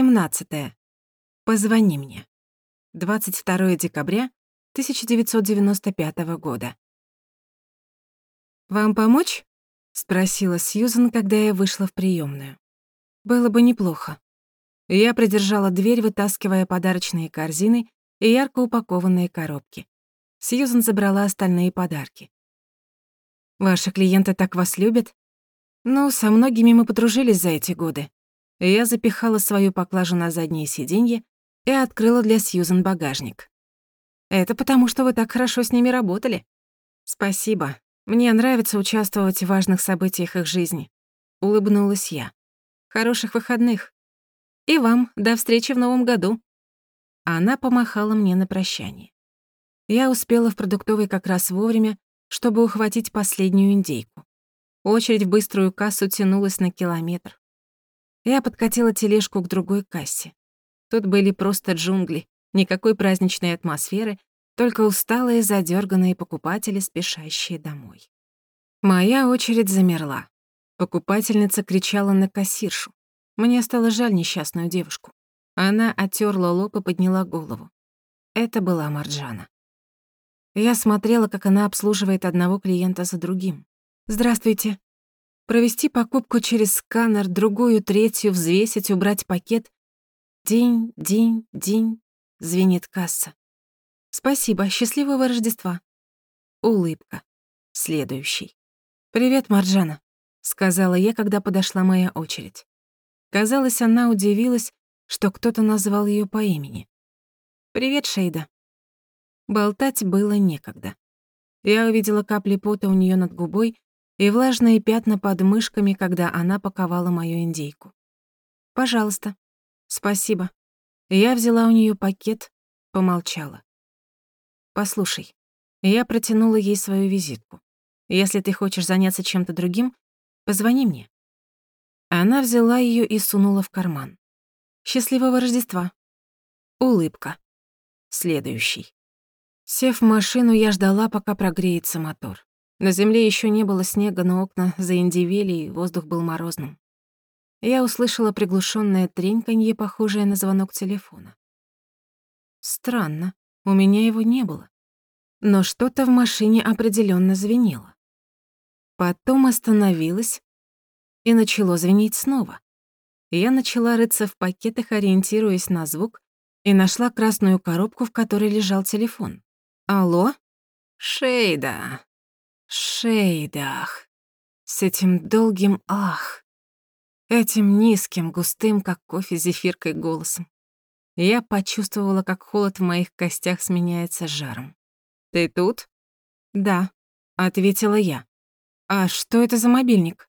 17. Позвони мне. 22 декабря 1995 года. «Вам помочь?» — спросила Сьюзен, когда я вышла в приёмную. «Было бы неплохо». Я придержала дверь, вытаскивая подарочные корзины и ярко упакованные коробки. Сьюзен забрала остальные подарки. «Ваши клиенты так вас любят?» «Ну, со многими мы подружились за эти годы». Я запихала свою поклажу на заднее сиденье и открыла для Сьюзен багажник. «Это потому, что вы так хорошо с ними работали». «Спасибо. Мне нравится участвовать в важных событиях их жизни». Улыбнулась я. «Хороших выходных». И вам до встречи в новом году». Она помахала мне на прощание. Я успела в продуктовой как раз вовремя, чтобы ухватить последнюю индейку. Очередь в быструю кассу тянулась на километр. Я подкатила тележку к другой кассе. Тут были просто джунгли, никакой праздничной атмосферы, только усталые, задерганные покупатели, спешащие домой. Моя очередь замерла. Покупательница кричала на кассиршу. Мне стало жаль несчастную девушку. Она оттерла лоб и подняла голову. Это была Марджана. Я смотрела, как она обслуживает одного клиента за другим. «Здравствуйте. Провести покупку через сканер, другую, третью, взвесить, убрать пакет. День, день, день», — звенит касса. «Спасибо. Счастливого Рождества». Улыбка. Следующий. «Привет, Марджана», — сказала я, когда подошла моя очередь. Казалось, она удивилась, что кто-то назвал ее по имени. «Привет, Шейда». Болтать было некогда. Я увидела капли пота у нее над губой и влажные пятна под мышками, когда она паковала мою индейку. «Пожалуйста». «Спасибо». Я взяла у нее пакет, помолчала. «Послушай, я протянула ей свою визитку. Если ты хочешь заняться чем-то другим, позвони мне. Она взяла ее и сунула в карман. «Счастливого Рождества!» Улыбка. Следующий. Сев в машину, я ждала, пока прогреется мотор. На земле еще не было снега, но окна заиндивели, и воздух был морозным. Я услышала приглушенное треньканье, похожее на звонок телефона. Странно, у меня его не было. Но что-то в машине определенно звенело. Потом остановилась, и начало звенеть снова. Я начала рыться в пакетах, ориентируясь на звук, и нашла красную коробку, в которой лежал телефон. «Алло?» «Шейда». «Шейдах». С этим долгим «ах». Этим низким, густым, как кофе, зефиркой голосом. Я почувствовала, как холод в моих костях сменяется жаром. «Ты тут?» «Да», — ответила я. «А что это за мобильник?»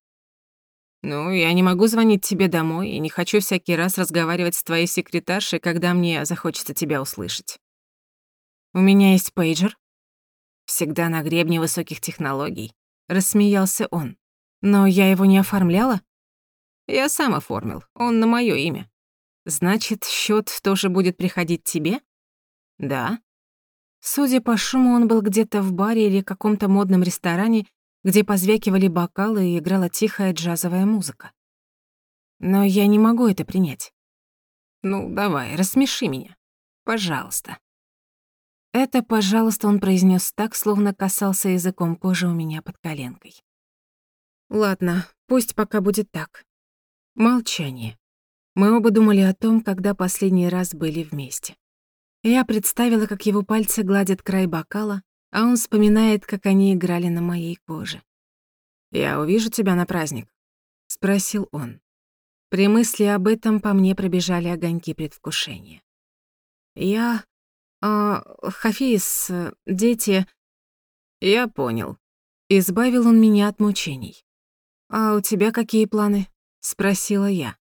«Ну, я не могу звонить тебе домой и не хочу всякий раз разговаривать с твоей секретаршей, когда мне захочется тебя услышать. У меня есть пейджер. Всегда на гребне высоких технологий», — рассмеялся он. «Но я его не оформляла?» «Я сам оформил, он на моё имя». «Значит, счёт тоже будет приходить тебе?» «Да». Судя по шуму, он был где-то в баре или каком-то модном ресторане, где позвякивали бокалы и играла тихая джазовая музыка. Но я не могу это принять. Ну, давай, рассмеши меня. Пожалуйста. Это «пожалуйста» он произнес так, словно касался языком кожи у меня под коленкой. Ладно, пусть пока будет так. Молчание. Мы оба думали о том, когда последний раз были вместе. Я представила, как его пальцы гладят край бокала, а он вспоминает, как они играли на моей коже. «Я увижу тебя на праздник?» — спросил он. При мысли об этом по мне пробежали огоньки предвкушения. «Я... А, Хафиз, дети...» «Я понял». Избавил он меня от мучений. «А у тебя какие планы?» — спросила я.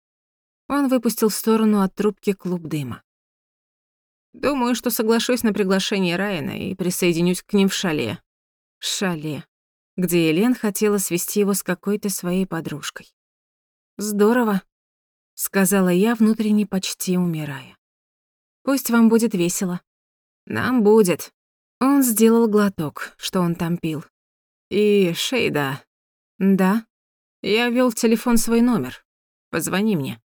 Он выпустил в сторону от трубки клуб дыма. Думаю, что соглашусь на приглашение Райана и присоединюсь к ним в шале. Шале, где Елен хотела свести его с какой-то своей подружкой. «Здорово», — сказала я, внутренне почти умирая. «Пусть вам будет весело». «Нам будет». Он сделал глоток, что он там пил. «И, Шейда...» «Да?» «Я ввёл в телефон свой номер. Позвони мне».